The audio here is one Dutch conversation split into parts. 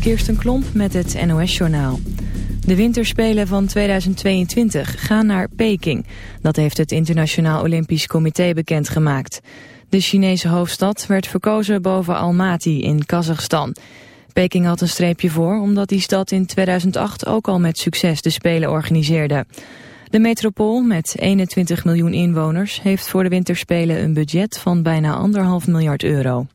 Kirsten Klomp met het NOS-journaal. De winterspelen van 2022 gaan naar Peking. Dat heeft het Internationaal Olympisch Comité bekendgemaakt. De Chinese hoofdstad werd verkozen boven Almaty in Kazachstan. Peking had een streepje voor omdat die stad in 2008 ook al met succes de Spelen organiseerde. De metropool met 21 miljoen inwoners heeft voor de winterspelen een budget van bijna anderhalf miljard euro.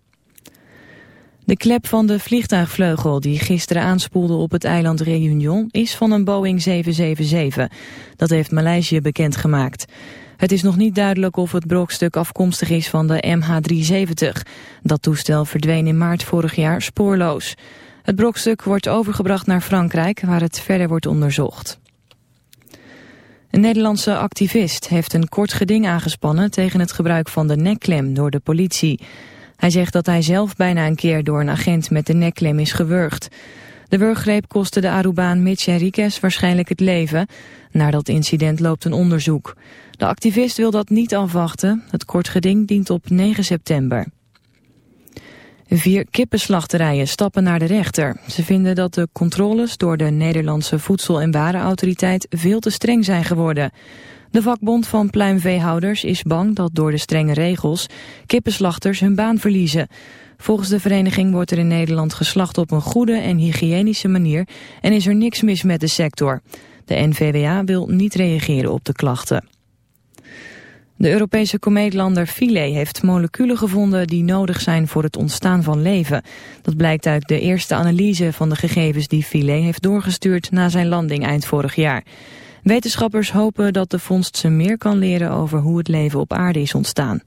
De klep van de vliegtuigvleugel die gisteren aanspoelde op het eiland Réunion is van een Boeing 777. Dat heeft Maleisië bekendgemaakt. Het is nog niet duidelijk of het brokstuk afkomstig is van de MH370. Dat toestel verdween in maart vorig jaar spoorloos. Het brokstuk wordt overgebracht naar Frankrijk waar het verder wordt onderzocht. Een Nederlandse activist heeft een kort geding aangespannen tegen het gebruik van de nekklem door de politie. Hij zegt dat hij zelf bijna een keer door een agent met de nekklem is gewurgd. De wurggreep kostte de Arubaan Mitch Henriquez waarschijnlijk het leven. Naar dat incident loopt een onderzoek. De activist wil dat niet afwachten. Het kort geding dient op 9 september. Vier kippenslachterijen stappen naar de rechter. Ze vinden dat de controles door de Nederlandse Voedsel- en Warenautoriteit veel te streng zijn geworden. De vakbond van pluimveehouders is bang dat door de strenge regels kippenslachters hun baan verliezen. Volgens de vereniging wordt er in Nederland geslacht op een goede en hygiënische manier en is er niks mis met de sector. De NVWA wil niet reageren op de klachten. De Europese komeetlander Philae heeft moleculen gevonden die nodig zijn voor het ontstaan van leven. Dat blijkt uit de eerste analyse van de gegevens die Philae heeft doorgestuurd na zijn landing eind vorig jaar. Wetenschappers hopen dat de vondst ze meer kan leren over hoe het leven op aarde is ontstaan.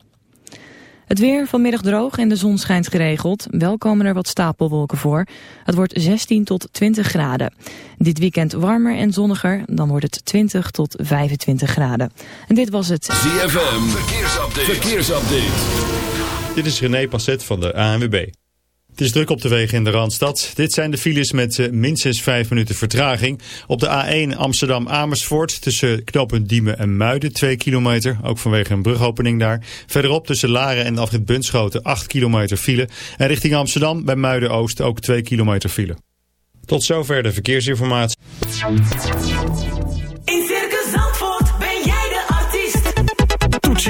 Het weer vanmiddag droog en de zon schijnt geregeld. Wel komen er wat stapelwolken voor. Het wordt 16 tot 20 graden. Dit weekend warmer en zonniger. Dan wordt het 20 tot 25 graden. En dit was het ZFM. Verkeersupdate. Verkeersupdate. Dit is René Passet van de ANWB. Het is druk op de wegen in de Randstad. Dit zijn de files met uh, minstens 5 minuten vertraging. Op de A1 Amsterdam-Amersfoort tussen knooppunt Diemen en Muiden 2 kilometer. Ook vanwege een brugopening daar. Verderop tussen Laren en afrit Bunschoten 8 kilometer file. En richting Amsterdam bij Muiden-Oost ook 2 kilometer file. Tot zover de verkeersinformatie.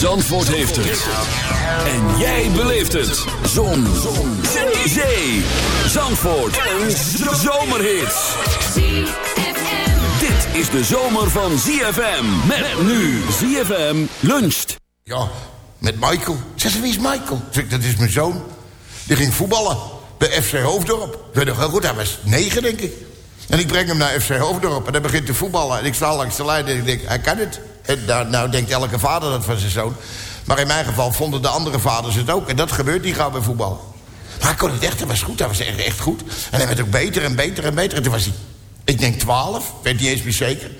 Zandvoort heeft het. En jij beleeft het. Zon. Zon. Zee. Zandvoort. Een zomerhit. Dit is de zomer van ZFM. Met nu ZFM luncht. Ja, met Michael. Zeg ze, wie is Michael? Dat is mijn zoon. Die ging voetballen bij FC Hoofddorp. Weet nog heel goed, hij was negen, denk ik. En ik breng hem naar FC Hoofddorp en hij begint te voetballen. En ik sta langs de lijn en ik denk, hij kan het. En nou, nou denkt elke vader dat van zijn zoon. Maar in mijn geval vonden de andere vaders het ook. En dat gebeurt niet gauw bij voetbal. Maar hij kon het echt, hij was goed, hij was echt, goed. En hij werd ook beter en beter en beter. En toen was hij, ik denk 12, weet niet eens meer zeker.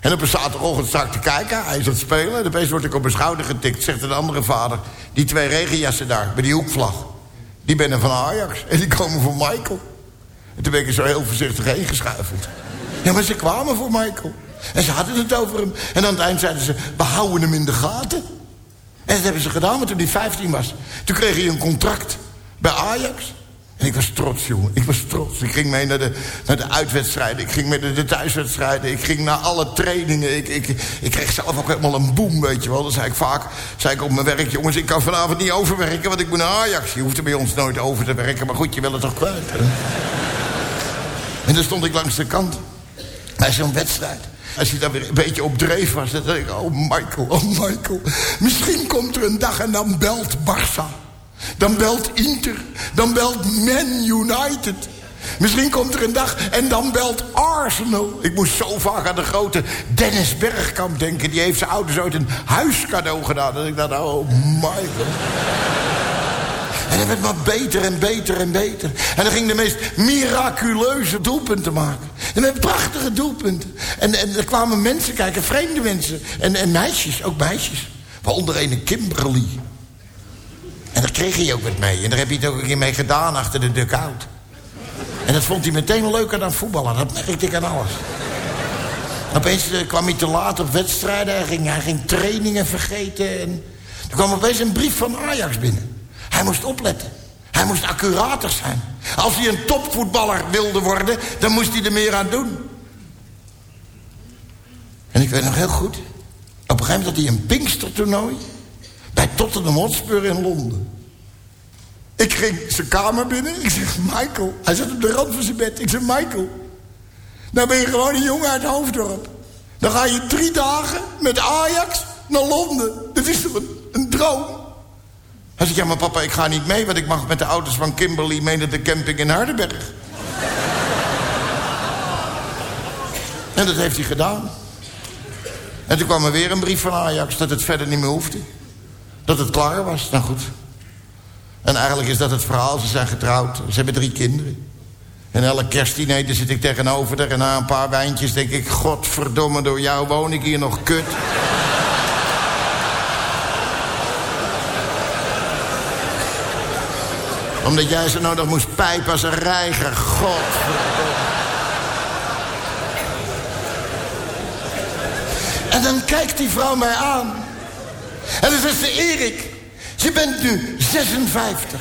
En op een zaterdagochtend sta ik te kijken, hij is aan het spelen... en opeens word ik op mijn schouder getikt, zegt een andere vader... die twee regenjassen daar, bij die hoekvlag... die ben van Ajax en die komen voor Michael. En toen ben ik er zo heel voorzichtig heen geschuifeld. Ja, maar ze kwamen voor Michael. En ze hadden het over hem. En aan het eind zeiden ze, we houden hem in de gaten. En dat hebben ze gedaan, maar toen hij 15 was. Toen kreeg hij een contract bij Ajax. En ik was trots, jongen. Ik was trots. Ik ging mee naar de, naar de uitwedstrijden. Ik ging mee naar de thuiswedstrijden. Ik ging naar alle trainingen. Ik, ik, ik kreeg zelf ook helemaal een boom, weet je wel. Dan zei ik vaak zei ik op mijn werk... jongens, ik kan vanavond niet overwerken, want ik moet naar Ajax. Je hoeft er bij ons nooit over te werken. Maar goed, je wil het toch kwijt, hè? En dan stond ik langs de kant. Bij zo'n wedstrijd. Als hij dan weer een beetje op dreef was, dan dacht ik... Oh, Michael, oh, Michael. Misschien komt er een dag en dan belt Barça. Dan belt Inter. Dan belt Man United. Misschien komt er een dag en dan belt Arsenal. Ik moest zo vaak aan de grote Dennis Bergkamp denken. Die heeft zijn ouders ooit een huiscadeau gedaan. Dat ik dacht, oh, Michael. En hij werd maar beter en beter en beter. En hij ging de meest miraculeuze doelpunten maken. En met prachtige doelpunten. En, er kwamen mensen kijken, vreemde mensen. En, en meisjes, ook meisjes. Waaronder een Kimberly. En daar kreeg hij ook wat mee. En daar heb hij het ook een keer mee gedaan achter de dugout. En dat vond hij meteen leuker dan voetballen. Dat merkte ik aan alles. Opeens eh, kwam hij te laat op wedstrijden. Hij ging, hij trainingen vergeten. En er kwam opeens een brief van Ajax binnen. Hij moest opletten. Hij moest accurater zijn. Als hij een topvoetballer wilde worden, dan moest hij er meer aan doen. En ik weet nog heel goed. Op een gegeven moment had hij een Pinkstertoernooi... bij Tottenham Hotspur in Londen. Ik ging zijn kamer binnen. Ik zeg, Michael. Hij zat op de rand van zijn bed. Ik zeg, Michael. Nou ben je gewoon een jongen uit Hoofddorp. Dan ga je drie dagen met Ajax naar Londen. Dat is toch een droom? Hij zegt, ja, maar papa, ik ga niet mee... want ik mag met de auto's van Kimberly mee naar de camping in Hardenberg. en dat heeft hij gedaan. En toen kwam er weer een brief van Ajax... dat het verder niet meer hoefde. Dat het klaar was. Nou goed. En eigenlijk is dat het verhaal. Ze zijn getrouwd. Ze hebben drie kinderen. En elke kerstdiner zit ik tegenover haar... en na een paar wijntjes denk ik... Godverdomme, door jou woon ik hier nog kut. Omdat jij ze nou nog moest pijpen als een reiger. Godverdomme. En dan kijkt die vrouw mij aan. En dan zegt ze, Erik, je bent nu 56.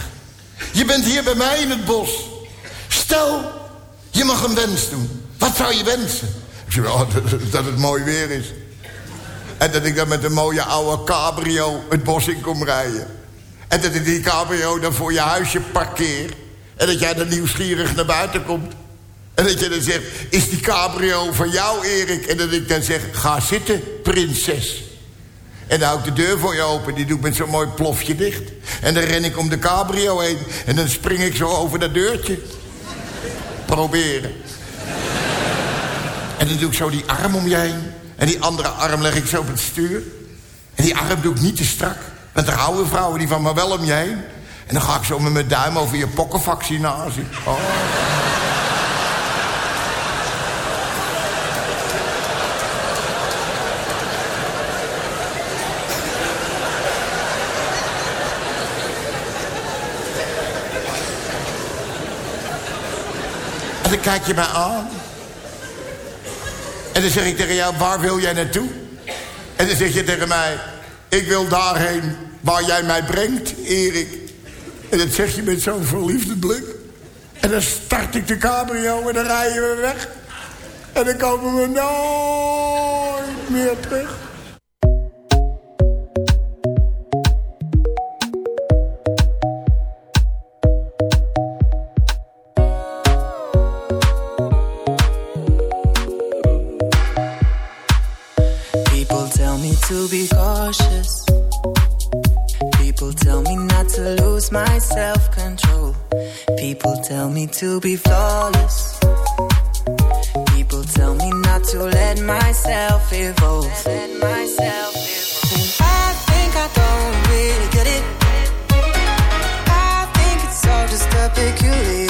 Je bent hier bij mij in het bos. Stel, je mag een wens doen. Wat zou je wensen? Ik zeg, oh, dat het mooi weer is. En dat ik dan met een mooie oude cabrio het bos in kom rijden. En dat ik die cabrio dan voor je huisje parkeer. En dat jij dan nieuwsgierig naar buiten komt. En dat je dan zegt, is die cabrio van jou, Erik? En dat ik dan zeg, ga zitten, prinses. En dan hou ik de deur voor je open. Die doe ik met zo'n mooi plofje dicht. En dan ren ik om de cabrio heen. En dan spring ik zo over dat deurtje. Proberen. En dan doe ik zo die arm om je heen. En die andere arm leg ik zo op het stuur. En die arm doe ik niet te strak. Er houden vrouwen die van me wel om je heen. En dan ga ik zo met mijn duim over je pokkenvaccinatie. Oh. En dan kijk je mij aan. En dan zeg ik tegen jou, waar wil jij naartoe? En dan zeg je tegen mij, ik wil daarheen waar jij mij brengt, Erik. En dat zeg je met zo'n verliefde blik. En dan start ik de cabrio en dan rijden we weg. En dan komen we nooit meer terug. Lose my self control. People tell me to be flawless. People tell me not to let myself evolve. Let myself evolve. And I think I don't really get it. I think it's all just a peculiar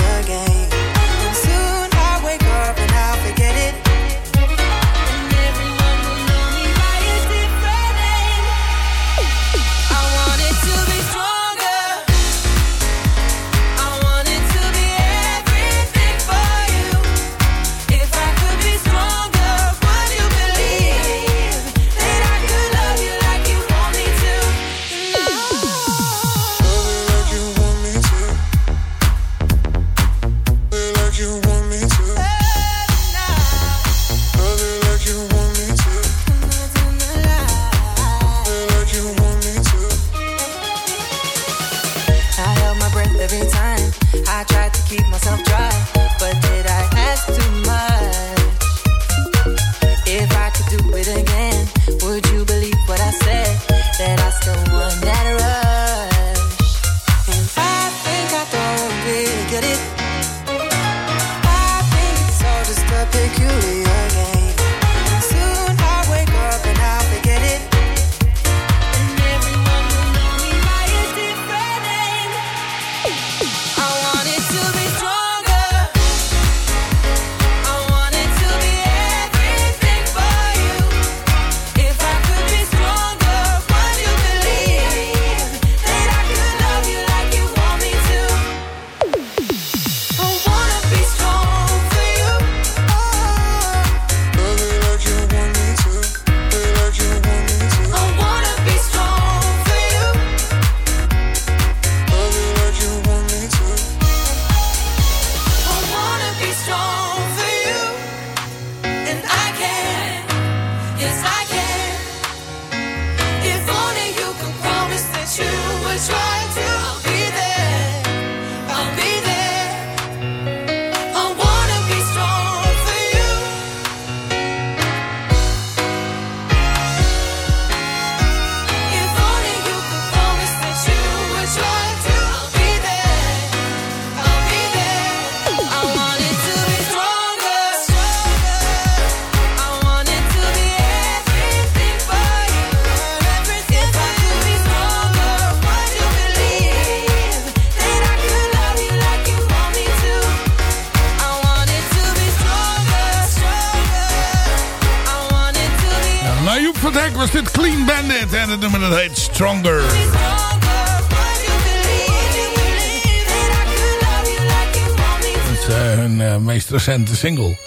single.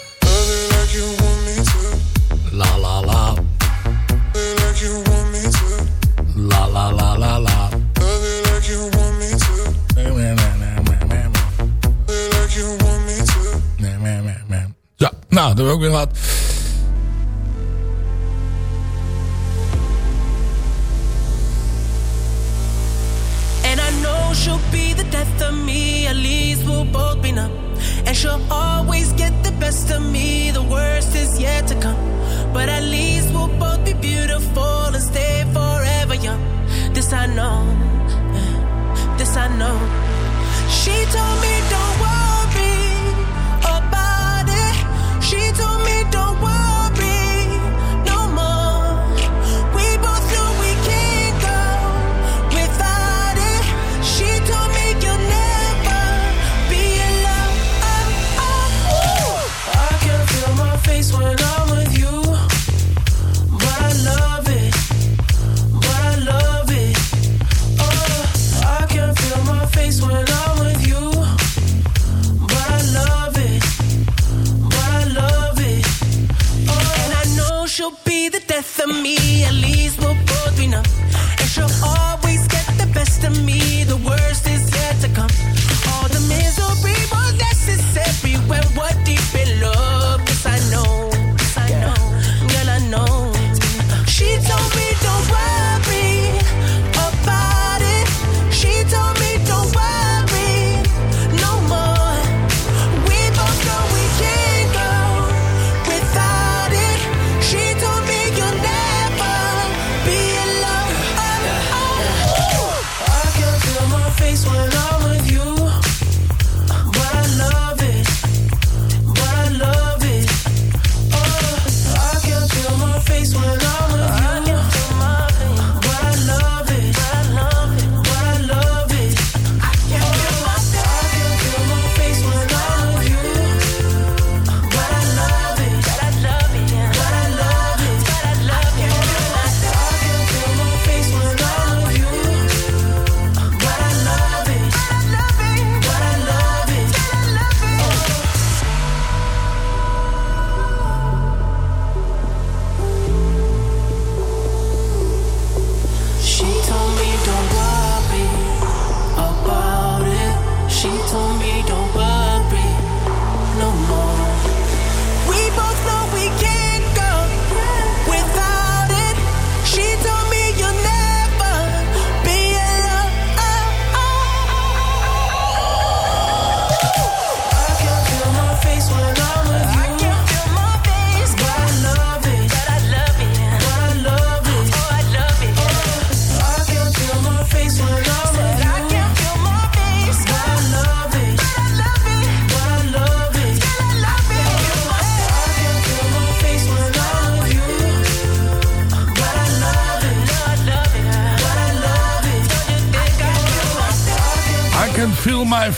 She told me.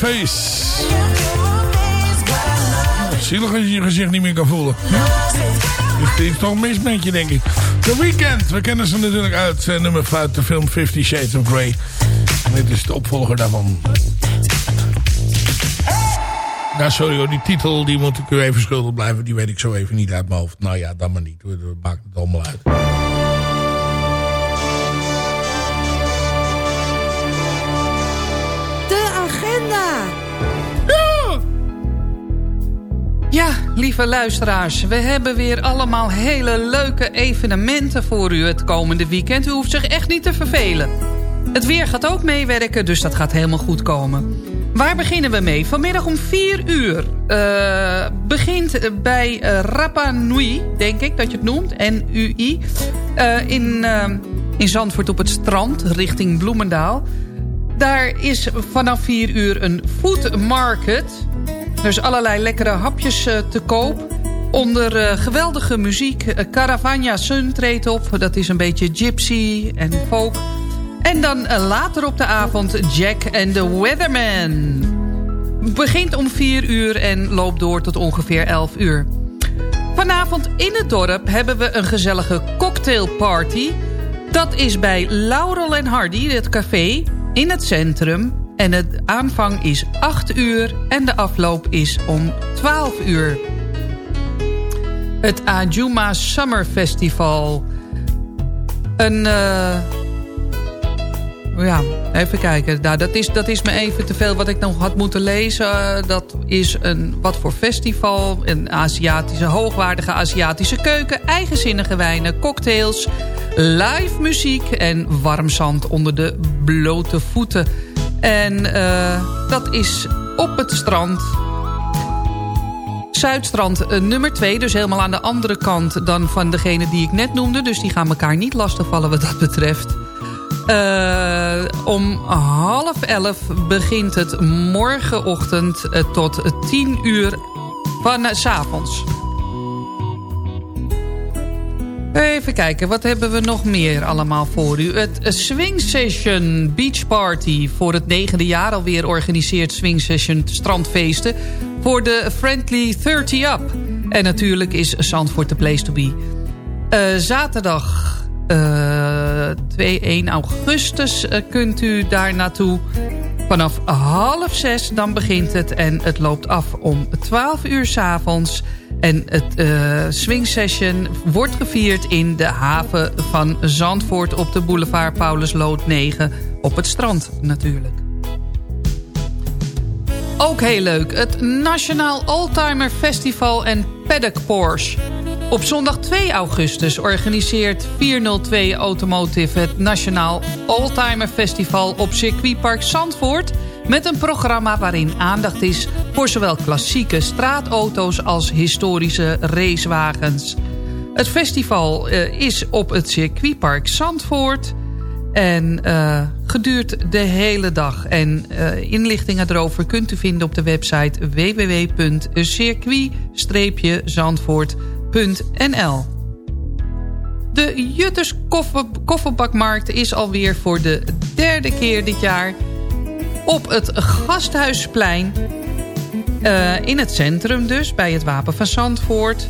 Mace. Zielig als je je gezicht niet meer kan voelen. Het is toch mis met denk ik. The Weeknd, we kennen ze natuurlijk uit uh, nummer 5, de film Fifty Shades of Grey. Dit is de opvolger daarvan. Nou, sorry hoor, die titel die moet ik u even schuldig blijven. Die weet ik zo even niet uit mijn hoofd. Nou ja, dan maar niet. Dat maakt het allemaal uit. Ja, lieve luisteraars, we hebben weer allemaal hele leuke evenementen voor u het komende weekend. U hoeft zich echt niet te vervelen. Het weer gaat ook meewerken, dus dat gaat helemaal goed komen. Waar beginnen we mee? Vanmiddag om 4 uur eh, begint bij eh, Rapa Nui, denk ik dat je het noemt, N-U-I, eh, in, in Zandvoort op het strand richting Bloemendaal... Daar is vanaf 4 uur een food market. Er is allerlei lekkere hapjes uh, te koop. Onder uh, geweldige muziek. Uh, Caravagna Sun treedt op. Dat is een beetje gypsy en folk. En dan later op de avond Jack and the Weatherman. Begint om 4 uur en loopt door tot ongeveer 11 uur. Vanavond in het dorp hebben we een gezellige cocktailparty. Dat is bij Laurel en Hardy, het café, in het centrum. En de aanvang is 8 uur en de afloop is om 12 uur. Het Ajuma Summer Festival. Een... Uh, ja, even kijken. Nou, dat, is, dat is me even te veel wat ik nog had moeten lezen. Dat is een wat voor festival. Een Aziatische, hoogwaardige Aziatische keuken. Eigenzinnige wijnen, cocktails, live muziek en warm zand onder de blote voeten. En uh, dat is op het strand. Zuidstrand uh, nummer 2, dus helemaal aan de andere kant dan van degene die ik net noemde. Dus die gaan elkaar niet lastigvallen wat dat betreft. Uh, om half elf begint het morgenochtend tot tien uur van s avonds. Even kijken, wat hebben we nog meer allemaal voor u? Het Swing Session Beach Party. Voor het negende jaar alweer organiseert Swing Session strandfeesten... voor de Friendly 30 Up. En natuurlijk is Zandvoort de place to be. Uh, zaterdag uh, 2, 1 augustus uh, kunt u daar naartoe. Vanaf half zes dan begint het en het loopt af om 12 uur s avonds... En het uh, swing session wordt gevierd in de haven van Zandvoort... op de boulevard Paulus Lood 9 op het strand natuurlijk. Ook heel leuk, het Nationaal Oldtimer Festival en Paddock Porsche. Op zondag 2 augustus organiseert 402 Automotive... het Nationaal Oldtimer Festival op circuitpark Zandvoort met een programma waarin aandacht is voor zowel klassieke straatauto's als historische racewagens. Het festival uh, is op het circuitpark Zandvoort en uh, geduurt de hele dag. En uh, inlichtingen erover kunt u vinden op de website www.circuit-zandvoort.nl De Jutters koffer, Kofferbakmarkt is alweer voor de derde keer dit jaar op het Gasthuisplein. Uh, in het centrum dus, bij het Wapen van Zandvoort.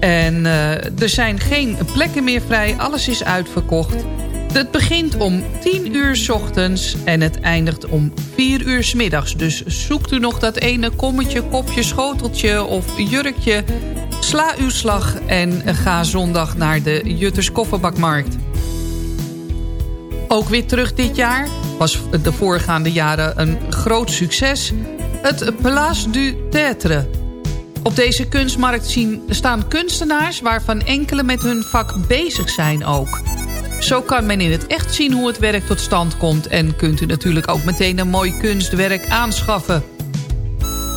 En uh, er zijn geen plekken meer vrij, alles is uitverkocht. Het begint om 10 uur s ochtends en het eindigt om 4 uur s middags. Dus zoekt u nog dat ene kommetje, kopje, schoteltje of jurkje... sla uw slag en ga zondag naar de Jutters Kofferbakmarkt. Ook weer terug dit jaar was de voorgaande jaren een groot succes. Het Place du Théâtre. Op deze kunstmarkt zien, staan kunstenaars waarvan enkele met hun vak bezig zijn ook. Zo kan men in het echt zien hoe het werk tot stand komt... en kunt u natuurlijk ook meteen een mooi kunstwerk aanschaffen.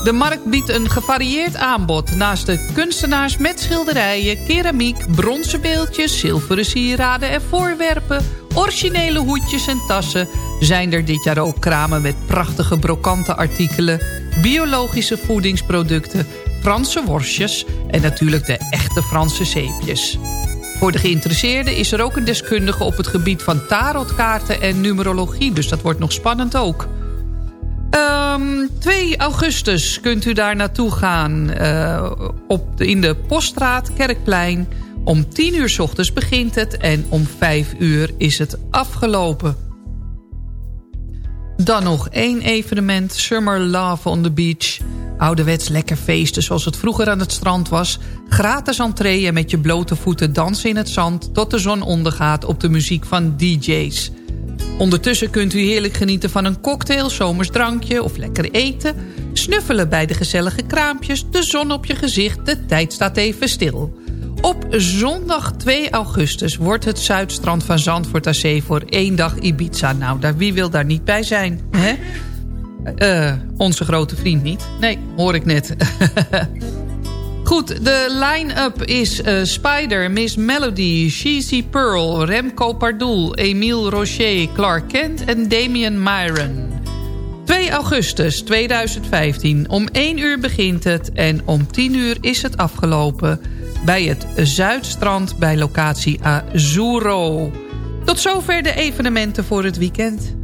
De markt biedt een gevarieerd aanbod. Naast de kunstenaars met schilderijen, keramiek, bronzen beeldjes... zilveren sieraden en voorwerpen, originele hoedjes en tassen... zijn er dit jaar ook kramen met prachtige brokante artikelen... biologische voedingsproducten, Franse worstjes... en natuurlijk de echte Franse zeepjes. Voor de geïnteresseerden is er ook een deskundige op het gebied van tarotkaarten en numerologie. Dus dat wordt nog spannend ook. Um, 2 augustus kunt u daar naartoe gaan uh, op de, in de Poststraat, Kerkplein. Om 10 uur s ochtends begint het en om 5 uur is het afgelopen. Dan nog één evenement, Summer Love on the Beach. Ouderwets lekker feesten zoals het vroeger aan het strand was. Gratis entree en met je blote voeten dansen in het zand... tot de zon ondergaat op de muziek van DJ's. Ondertussen kunt u heerlijk genieten van een cocktail, zomers drankje of lekker eten. Snuffelen bij de gezellige kraampjes, de zon op je gezicht, de tijd staat even stil. Op zondag 2 augustus wordt het Zuidstrand van Zandvoort Zee voor één dag Ibiza. Nou, daar, wie wil daar niet bij zijn, hè? Eh, onze grote vriend niet. Nee, hoor ik net. Goed, de line-up is eh, Spider, Miss Melody, Cheesy Pearl, Remco Pardoel, Emile Rocher, Clark Kent en Damian Myron. 2 augustus 2015. Om 1 uur begint het en om 10 uur is het afgelopen... bij het Zuidstrand bij locatie Azuro. Tot zover de evenementen voor het weekend.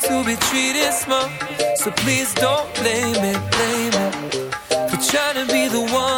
Big to be treated small. So please don't blame it, blame it. For trying to be the one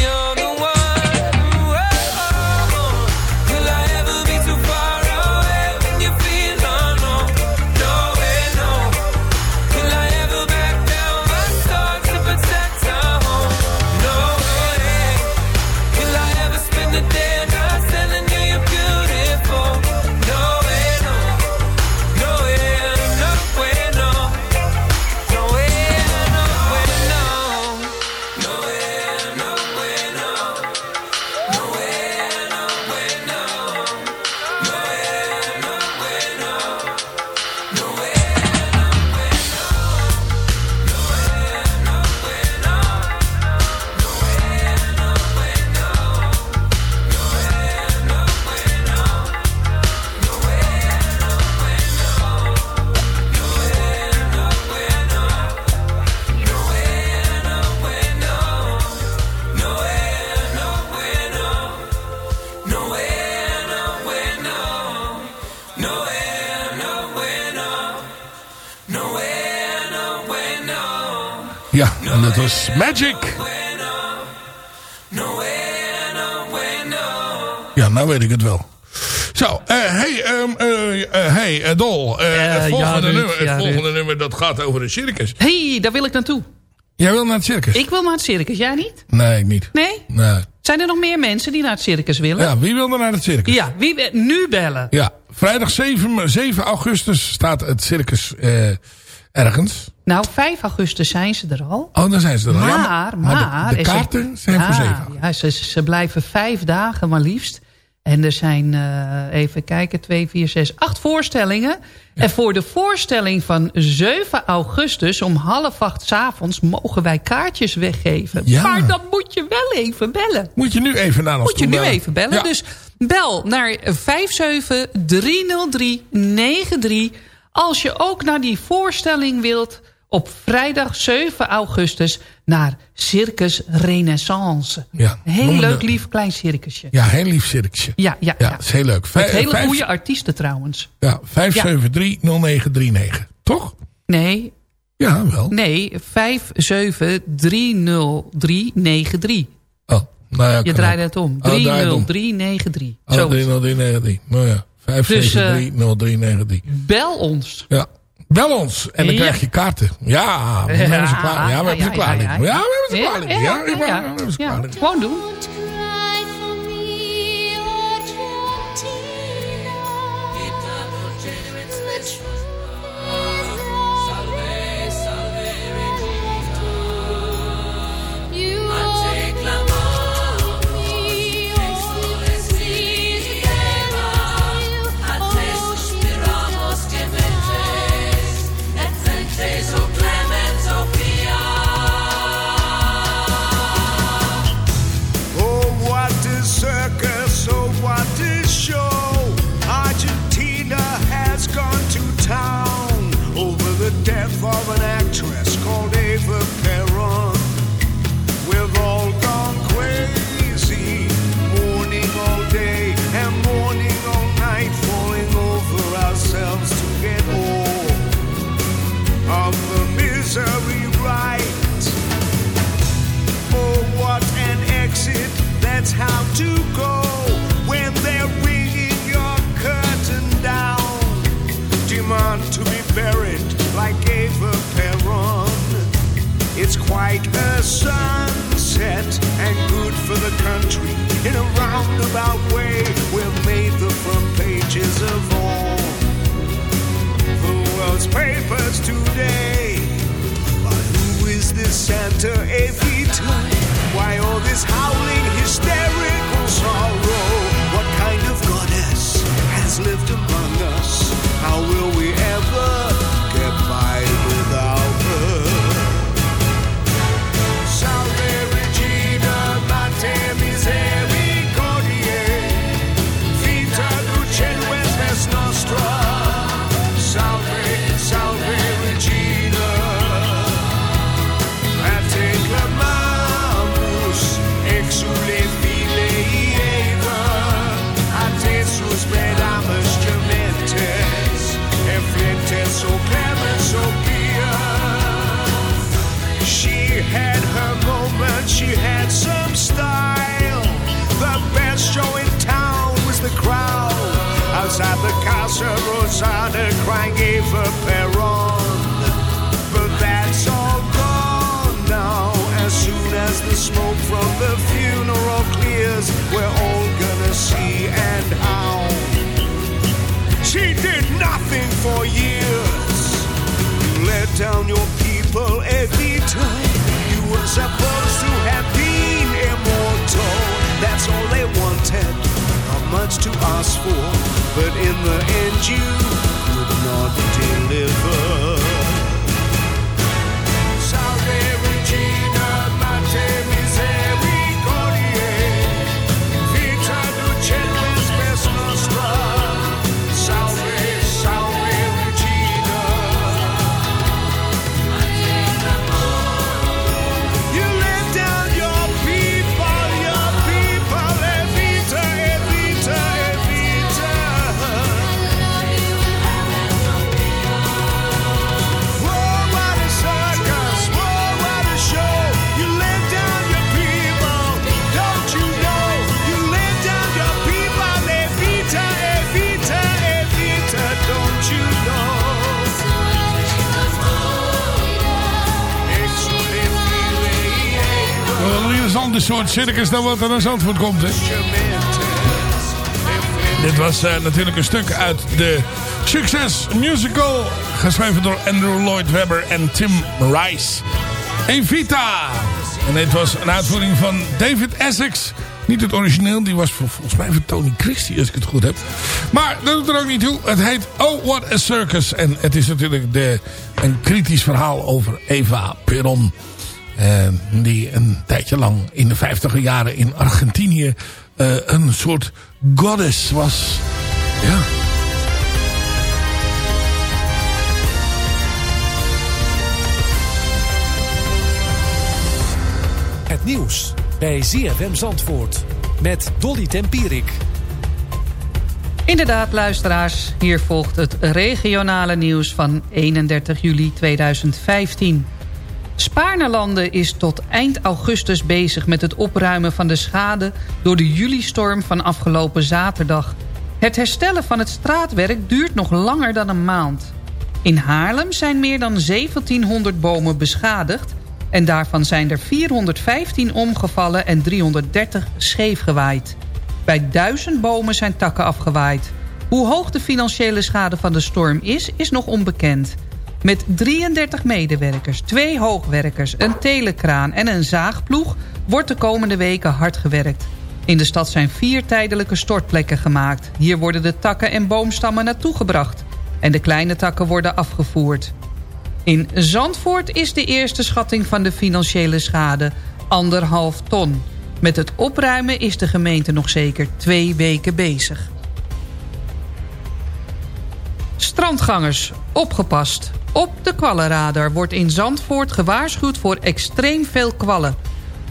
was Magic. Ja, nou weet ik het wel. Zo, eh, hey, ehm, eh, eh, hey, Dol. het ja, volgende, Ruud, nummer, het ja, volgende Ruud. nummer dat gaat over een circus. hey, daar wil ik naartoe. Jij wil naar het circus? Ik wil naar het circus, jij niet? Nee, ik niet. Nee? Nee. Zijn er nog meer mensen die naar het circus willen? Ja, wie wil er naar het circus? Ja, wie nu bellen. Ja, vrijdag 7, 7 augustus staat het circus Ergens. Nou, 5 augustus zijn ze er al. Oh, dan zijn ze er al. Ja, Maar, de, kaarten zijn voor zeven. Ja, ze, ze blijven vijf dagen maar liefst. En er zijn, eh, even kijken, 2, 4, 6, 8 voorstellingen. En voor de voorstelling van 7 augustus om half acht 's avonds mogen wij kaartjes weggeven. Ja. Maar dan moet je wel even bellen. Moet je nu even naar ons Moet je nu even bellen. Dus bel naar 5730393 als je ook naar die voorstelling wilt op vrijdag 7 augustus naar Circus Renaissance. Ja, heel leuk, de- lief, klein circusje. Ja, heel lief cirkje. Ja, ja, Ja, ja. dat is heel leuk. Met Vijf, hele vijf- goede artiesten trouwens. Ja, 5730939. Toch? Nee, Ja, wel. nee, 5730393. Oh, nou ja. Je het om. Oh, draai het om. 30393. Oh, Zo. 30393. Nou ja, 5730393. Bel ons. Ja. Bel ons en dan krijg je kaarten. Ja, we hebben ze klaar. Ja, we hebben ze klaar. Ja, we hebben ze klaar. Ja, we hebben ze klaar. Gewoon doen. The death of an Quite a sunset and good for the country. In a roundabout way, we've made the front pages of all the world's papers today. But who is this Santa Evita? Why all this howling, hysterical sorrow? What kind of goddess has lived among us? How will we Eva Peron. But that's all gone now. As soon as the smoke from the funeral clears, we're all gonna see and how. She did nothing for years. Let down your people every time. You were supposed to have been immortal. That's all they wanted. Not much to ask for. But in the end, you river Interessante soort circus dan wat er naar Zandvoort komt, hè? Dit was eh, natuurlijk een stuk uit de Succes Musical, geschreven door Andrew Lloyd Webber en Tim Rice. Evita. En dit was een uitvoering van David Essex. Niet het origineel, die was volgens mij van Tony Christie, als ik het goed heb. Maar dat doet er ook niet toe. Het heet Oh, What a Circus. En het is natuurlijk de, een kritisch verhaal over Eva Peron. Eh, die een tijdje lang in de vijftiger jaren in Argentinië eh, een soort goddess was. Ja. Het nieuws bij ZFM Zandvoort met Dolly Tempierik. Inderdaad, luisteraars. Hier volgt het regionale nieuws van 31 juli 2015. Spaarnelanden is tot eind augustus bezig met het opruimen van de schade... door de juli-storm van afgelopen zaterdag. Het herstellen van het straatwerk duurt nog langer dan een maand. In Haarlem zijn meer dan 1700 bomen beschadigd... en daarvan zijn er 415 omgevallen en 330 scheef gewaaid. Bij duizend bomen zijn takken afgewaaid. Hoe hoog de financiële schade van de storm is, is nog onbekend. Met 33 medewerkers, twee hoogwerkers, een telekraan en een zaagploeg... wordt de komende weken hard gewerkt. In de stad zijn vier tijdelijke stortplekken gemaakt. Hier worden de takken en boomstammen naartoe gebracht. En de kleine takken worden afgevoerd. In Zandvoort is de eerste schatting van de financiële schade anderhalf ton. Met het opruimen is de gemeente nog zeker twee weken bezig. Strandgangers, opgepast. Op de kwallenradar wordt in Zandvoort gewaarschuwd voor extreem veel kwallen.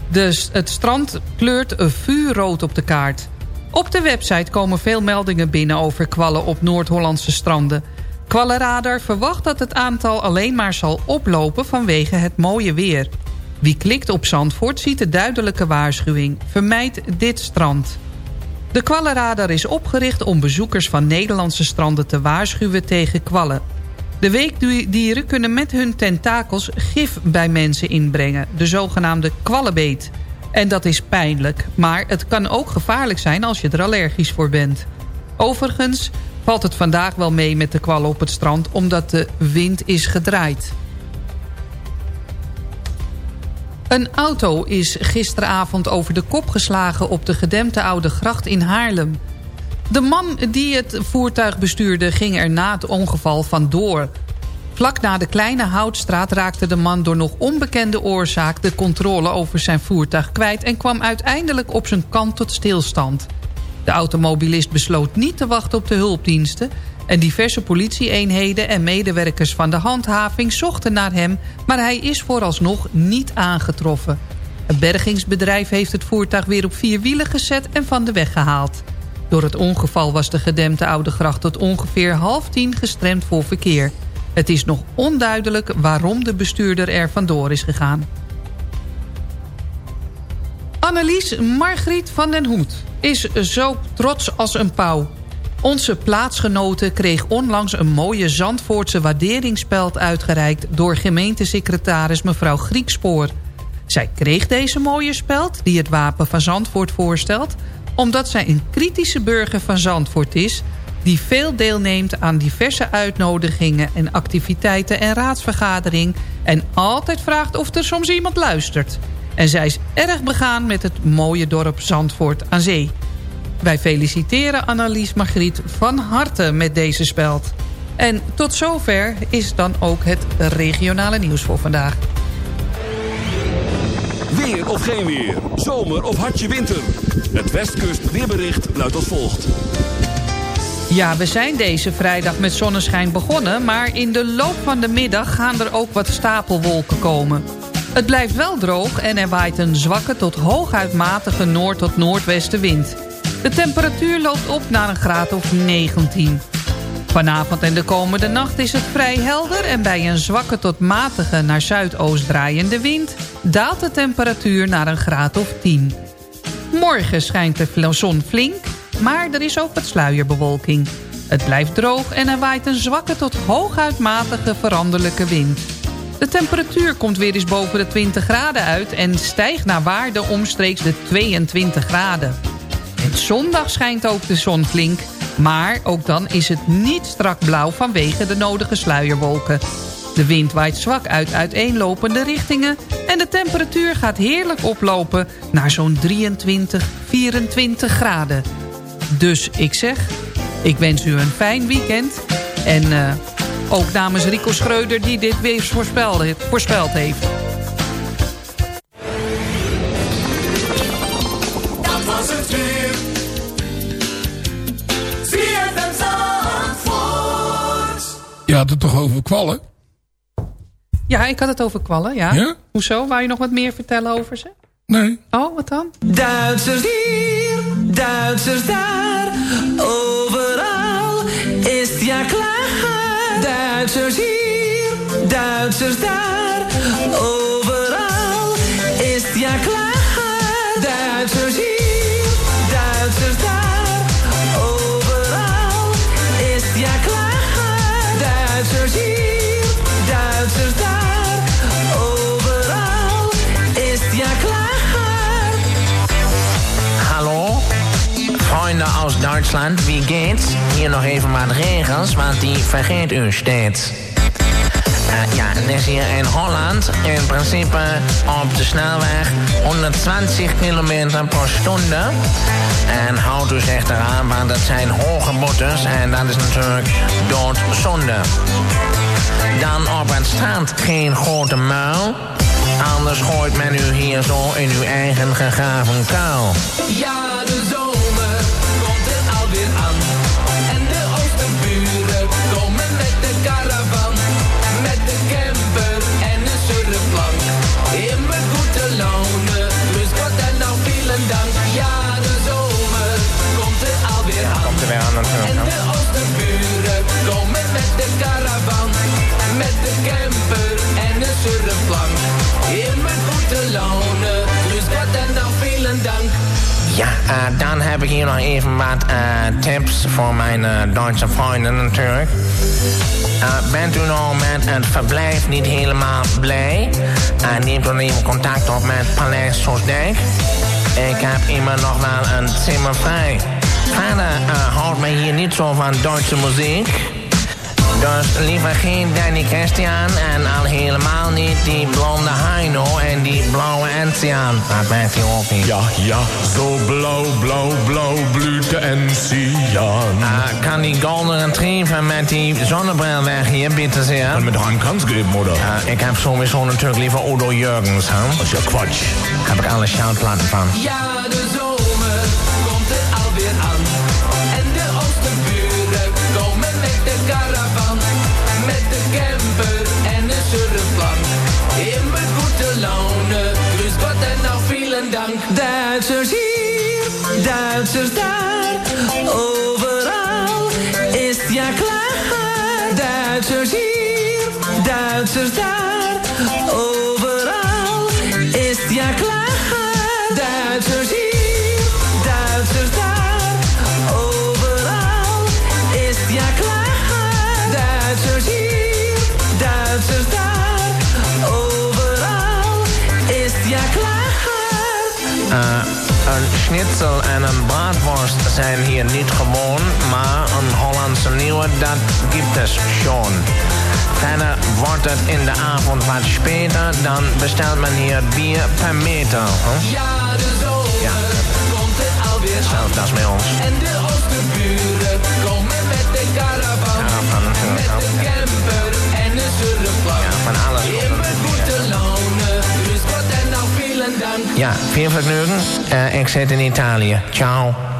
Dus het strand kleurt vuurrood op de kaart. Op de website komen veel meldingen binnen over kwallen op Noord-Hollandse stranden. Kwallenradar verwacht dat het aantal alleen maar zal oplopen vanwege het mooie weer. Wie klikt op Zandvoort ziet de duidelijke waarschuwing. Vermijd dit strand. De kwallenradar is opgericht om bezoekers van Nederlandse stranden te waarschuwen tegen kwallen. De weekdieren kunnen met hun tentakels gif bij mensen inbrengen, de zogenaamde kwallenbeet. En dat is pijnlijk, maar het kan ook gevaarlijk zijn als je er allergisch voor bent. Overigens valt het vandaag wel mee met de kwallen op het strand omdat de wind is gedraaid. Een auto is gisteravond over de kop geslagen op de gedempte Oude Gracht in Haarlem. De man die het voertuig bestuurde ging er na het ongeval vandoor. Vlak na de kleine Houtstraat raakte de man door nog onbekende oorzaak... de controle over zijn voertuig kwijt... en kwam uiteindelijk op zijn kant tot stilstand. De automobilist besloot niet te wachten op de hulpdiensten... en diverse politieeenheden en medewerkers van de handhaving zochten naar hem... maar hij is vooralsnog niet aangetroffen. Een bergingsbedrijf heeft het voertuig weer op vier wielen gezet en van de weg gehaald. Door het ongeval was de gedempte Oude Gracht tot ongeveer half tien gestremd voor verkeer. Het is nog onduidelijk waarom de bestuurder er vandoor is gegaan. Annelies Margriet van den Hoed is zo trots als een pauw. Onze plaatsgenote kreeg onlangs een mooie Zandvoortse waarderingspeld uitgereikt... door gemeentesecretaris mevrouw Griekspoor. Zij kreeg deze mooie speld, die het wapen van Zandvoort voorstelt... omdat zij een kritische burger van Zandvoort is... die veel deelneemt aan diverse uitnodigingen en activiteiten en raadsvergadering... en altijd vraagt of er soms iemand luistert... En zij is erg begaan met het mooie dorp Zandvoort aan zee. Wij feliciteren Annelies Margriet van harte met deze speld. En tot zover is dan ook het regionale nieuws voor vandaag. Weer of geen weer. Zomer of hartje winter. Het Westkust weerbericht luidt als volgt. Ja, we zijn deze vrijdag met zonneschijn begonnen... maar in de loop van de middag gaan er ook wat stapelwolken komen. Het blijft wel droog en er waait een zwakke tot hooguit matige noord- tot noordwestenwind. De temperatuur loopt op naar een graad of 19. Vanavond en de komende nacht is het vrij helder... en bij een zwakke tot matige naar zuidoost draaiende wind... daalt de temperatuur naar een graad of 10. Morgen schijnt de zon flink, maar er is ook wat sluierbewolking. Het blijft droog en er waait een zwakke tot hooguit matige veranderlijke wind. De temperatuur komt weer eens boven de 20 graden uit... en stijgt naar waarde omstreeks de 22 graden. En zondag schijnt ook de zon flink... Maar ook dan is het niet strak blauw vanwege de nodige sluierwolken. De wind waait zwak uit uiteenlopende richtingen... en de temperatuur gaat heerlijk oplopen naar zo'n 23, 24 graden. Dus ik zeg, ik wens u een fijn weekend. En eh, ook namens Rico Schreuder die dit weer voorspeld, voorspeld heeft. Dat was het weer. Je had het toch over kwallen? Ja, ik had het over kwallen, ja. Ja? Hoezo? Wou je nog wat meer vertellen over ze? Nee. Oh, wat dan? Duitsers hier, Duitsers daar, overal is het ja klaar. Duitsers hier, Duitsers daar, overal Duitsland, wie geht's? Hier nog even wat regels, want die vergeet u steeds. Eh, ja, is hier in Holland in principe op de snelweg 120 km per stunde. En houdt u zich eraan, want dat zijn hoge boetes en dat is natuurlijk doodzonde. Dan op het strand geen grote muil. Anders gooit men u hier zo in uw eigen gegraven kuil. Ja, dan heb ik hier nog even wat eh, tips voor mijn eh, Duitse vrienden natuurlijk. Eh, bent u nou met het verblijf niet helemaal blij? Eh, neemt dan even contact op met Paleis Soesdijk. Ik heb immer nog wel een zimmer vrij. Verder eh, houdt mij hier niet zo van Duitse muziek. Dus liever geen Danny Christian en al helemaal niet die blonde Heino en die blauwe Enzian. Dat weet u ook niet. Ja, ja, zo blauw, blauw, blauw blüht de Enzian. Uh, kan die Golden Retriever met die zonnebril weg hier, bitte zeer? Kann mir doch einen Kranz geben, oder? Uh, ik heb sowieso natuurlijk liever Udo Jurgens, hè? Dat is ja Quatsch. Heb ik alle shoutplaten van. Ja, de zomer komt er alweer aan. En de oosterburen komen met de caravan. Laune, dus wat en nou vielen dank. Duitsers hier, Duitsers daar, overal is het ja klaar. Duitsers hier, Duitsers daar, een schnitzel en een braadworst zijn hier niet gewoon, maar een Hollandse nieuwe, dat gibt es schon. Verder wordt het in de avond wat speter, dan bestelt men hier bier per meter. Huh? Ja, de zomer komt er alweer Zelfs dat is bij ons. En de oosterburen komen met de caravan. Caravan natuurlijk Met de ja. camper en een surfplank. Ja, van alles Ja, veel vergnügen. Uh, ik zit in Italië. Ciao.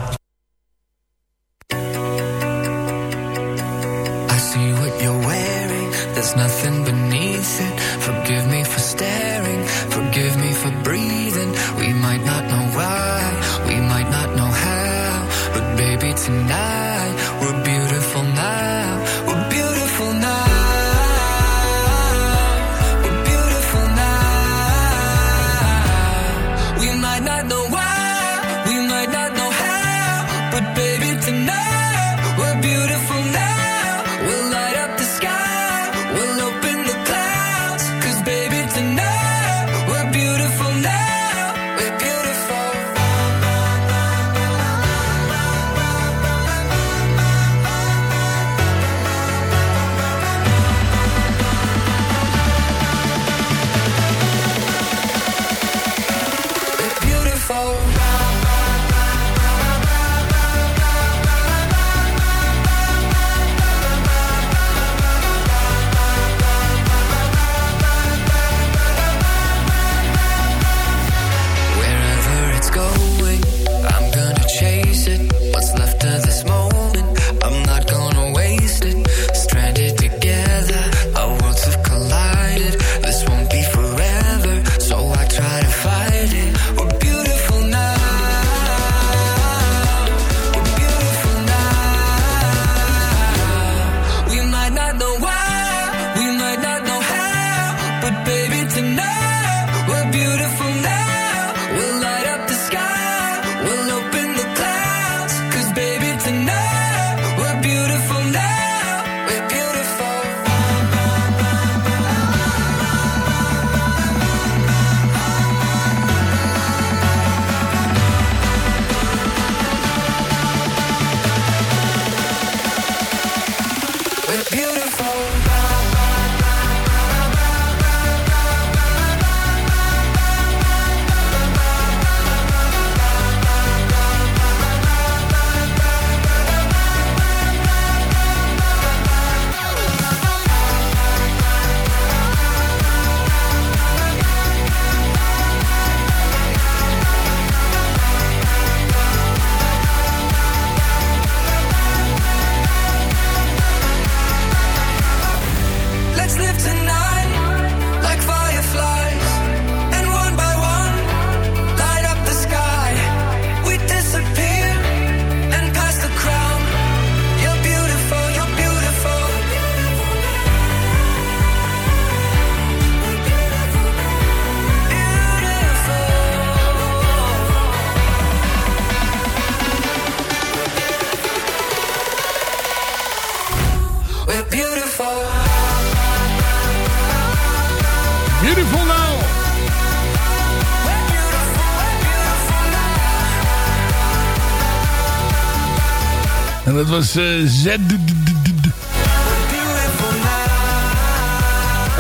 Was eh Z. En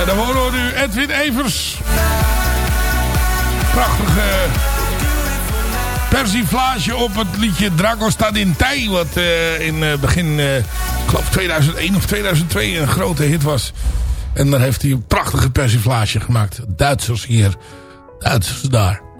dan horen we nu Edwin Evers. Prachtige persiflage op het liedje Drago Tij. Wat eh, in eh, begin, ik geloof 2001 of 2002 een grote hit was. En daar heeft hij een prachtige persiflage gemaakt. Duitsers hier, Duitsers daar.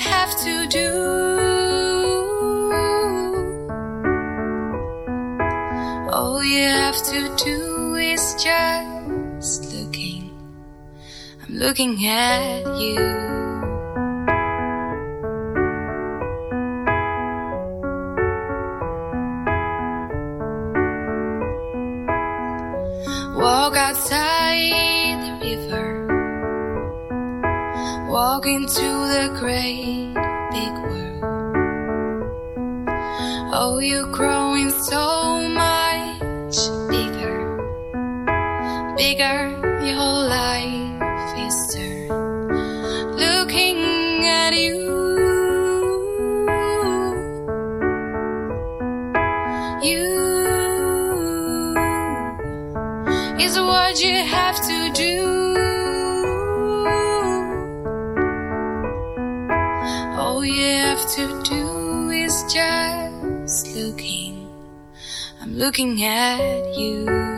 Have to do. All you have to do is just looking. I'm looking at you. Into the great looking at you.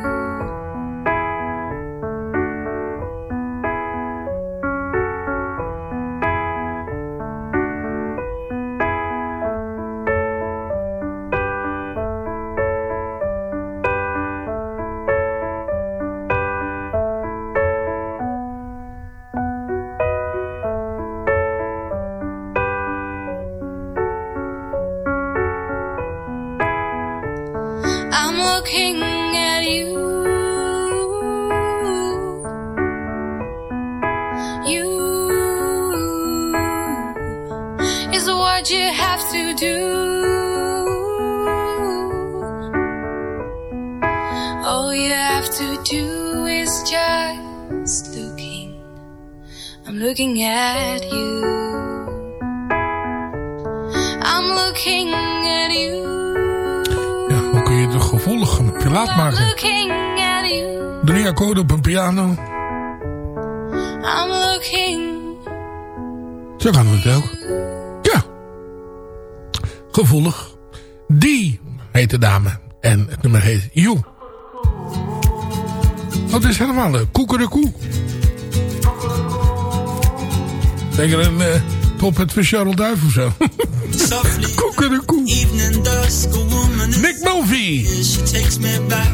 Have to do is just looking. I'm looking at you. I'm looking at you. Ja, hoe kun je toch gevoelig een piraat maken? Looking at you. Drie akkoorden op een piano. I'm looking. Zo we het ook. Ja. Gevoelig. Die heet de dame. En het nummer heet You. Dat is helemaal leuk. Koekerekoe. Zeker een eh trompet van Charles Duif of zo. Koekeroekoe. Evening dusk, a woman is Nick Mulvey. She takes me back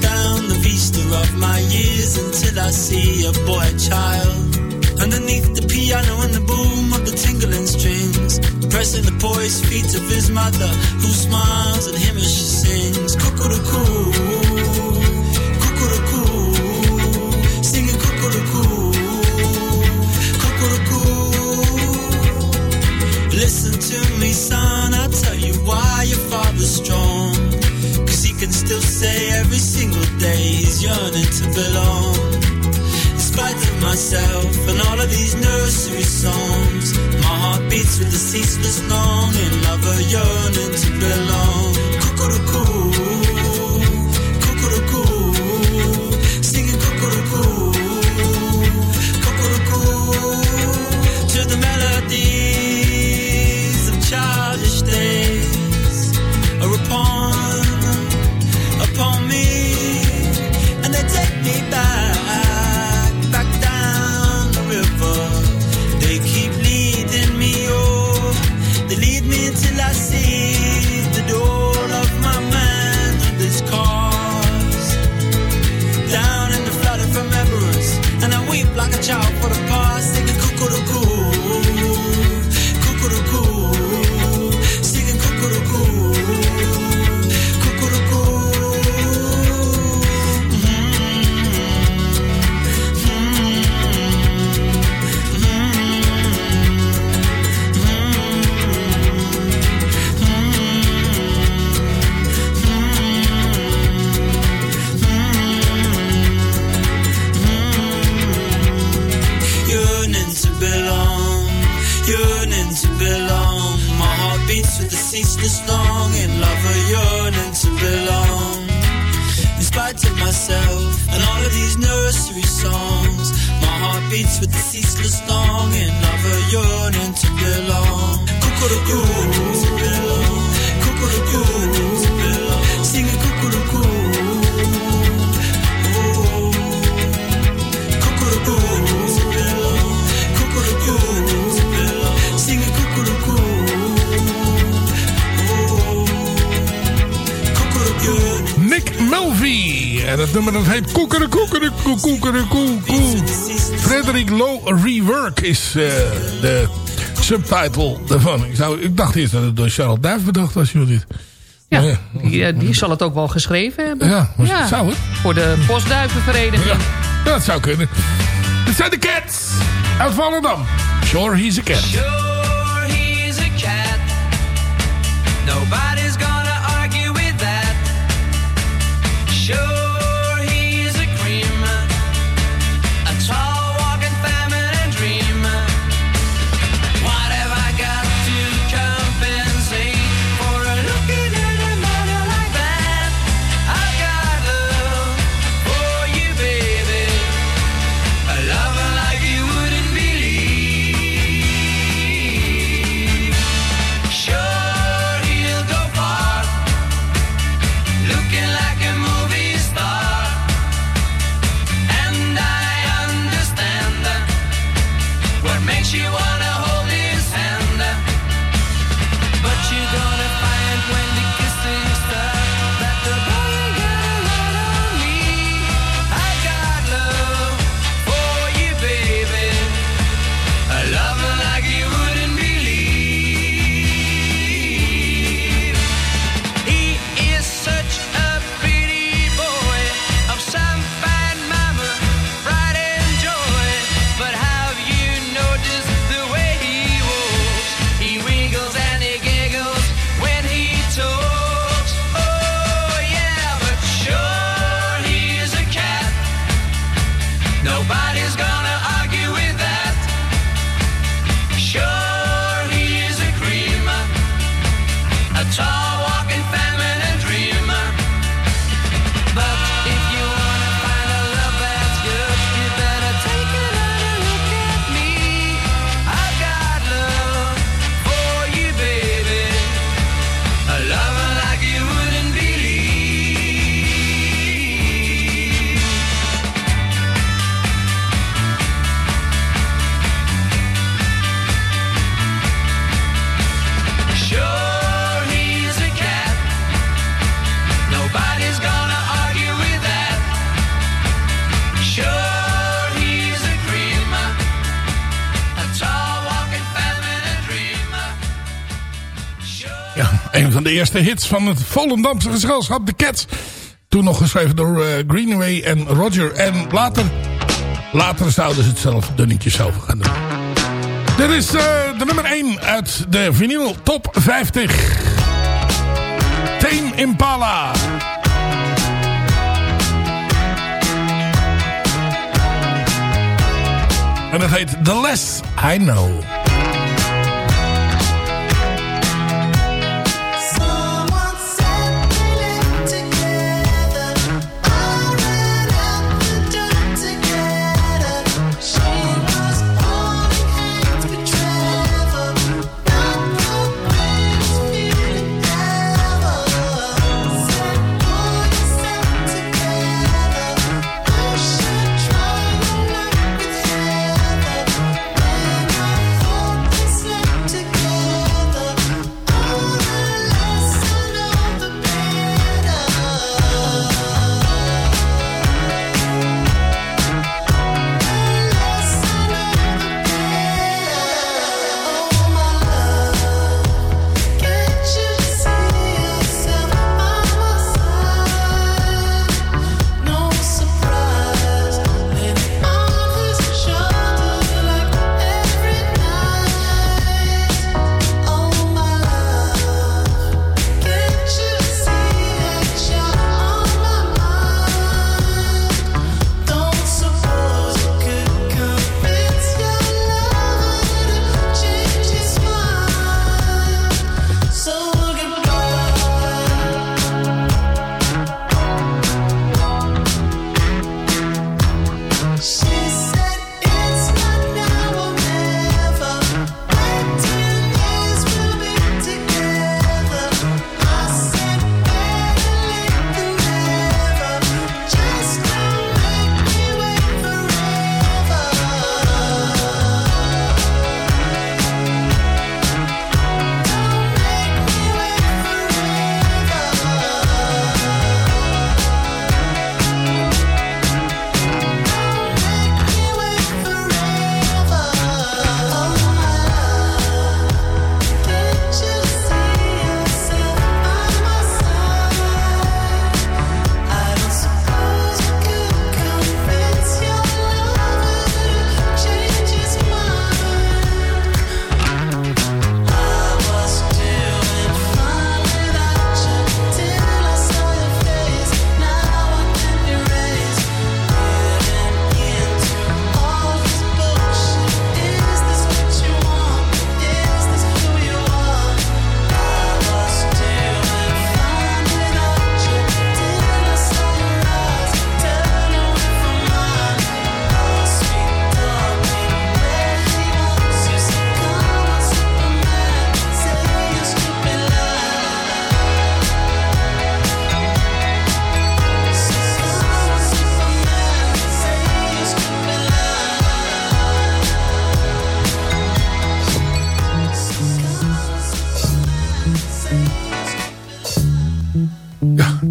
down the vista of my years until I see a boy child. Underneath the piano and the boom of the tingling strings, pressing the poised feet of his mother, who smiles at him as she sings. Cuckoo, to me, son, I'll tell you why your father's strong. Cause he can still say every single day he's yearning to belong. In spite of myself and all of these nursery songs, my heart beats with a ceaseless longing, love a yearning to belong. Cuckoo, y'all beats with a ceaseless longing, love a yearning to belong. Cuckoo, cuckoo, belong, singing cuckoo. Nick Mulvey. En het nummer dat heet Koekerekoekerekoe, Koekerekoekoe. Frederick Low Rework is eh, de subtitle daarvan. Ik, zou, ik dacht eerst dat het door Charles Duif bedacht was, joh, dit. Ja, die, eh, die zal het ook wel geschreven hebben. Ja, zou het? Voor de postduivenvereniging. Ja, dat zou kunnen. Dit zijn de Cats uit Volendam. Sure, he's a cat. Een van de eerste hits van het Volendamse gezelschap, The Cats. Toen nog geschreven door eh, Greenaway en Roger. En later, later zouden ze het zelf dunnetjes zelf gaan doen. Dit is eh, de nummer 1 uit de vinyl top 50. Tame Impala. En dat heet The Less I Know.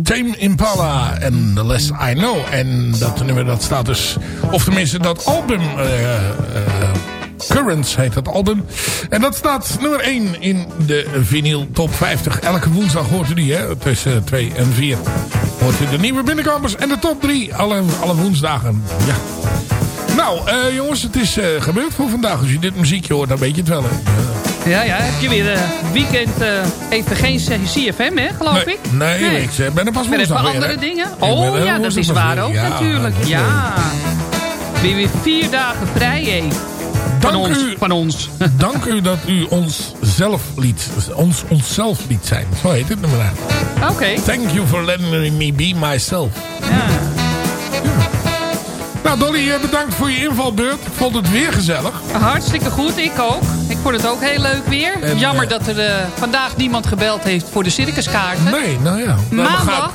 Tame Impala en The Less I Know. En dat nummer dat staat dus... Of tenminste dat album... eh, Currents heet dat album. En dat staat nummer 1 in de vinyl top 50. Elke woensdag hoort u die, hè? Tussen 2 en 4. Hoort u de nieuwe binnenkomers en de top 3. Alle, alle woensdagen. Ja. Nou, eh, jongens, het is gebeurd voor vandaag. Als je dit muziekje hoort, dan weet je het wel, hè? Ja, ja, heb je weer eh, weekend eh, even geen CFM, hè, geloof Nee, ik? nee, ik ben er pas woensdag weer, andere dingen? Oh ja, dat is waar ook Ja, natuurlijk. Ja. Weer weer vier dagen vrij, hé. Van Dank ons. u, Van ons. dank u dat u ons zelf liet, ons onszelf liet zijn. Zo heet het nummer. Oké. Thank you for letting me be myself. Ja. Nou Dolly, eh, bedankt voor je invalbeurt. Ik vond het weer gezellig. Hartstikke goed, ik ook. Ik vond het ook heel leuk weer. En, Jammer eh, dat er eh, vandaag niemand gebeld heeft voor de circuskaarten. Nee, nou ja. Nou, Maandag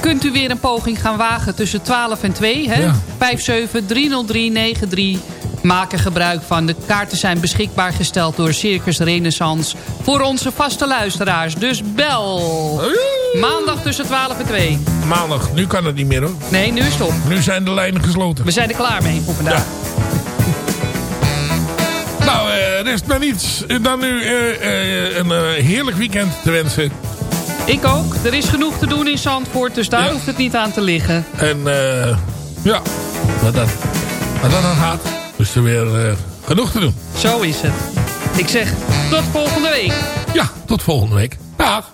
kunt u weer een poging gaan wagen tussen 12 en 2. Hè? Ja. 5730393. Maak er gebruik van. De kaarten zijn beschikbaar gesteld door Circus Renaissance. Voor onze vaste luisteraars. Dus bel. Maandag tussen 12 en 2. Maandag, nu kan het niet meer hoor. Nee, nu is het op. Nu zijn de lijnen gesloten. We zijn er klaar mee voor vandaag. Nou, eh, rest mij niets dan u eh, eh, een heerlijk weekend te wensen. Ik ook. Er is genoeg te doen in Zandvoort, dus daar hoeft het niet aan te liggen. En eh, ja, wat dat, wat dat dan gaat, is er weer eh, genoeg te doen. Zo is het. Ik zeg, tot volgende week. Ja, tot volgende week. Dag.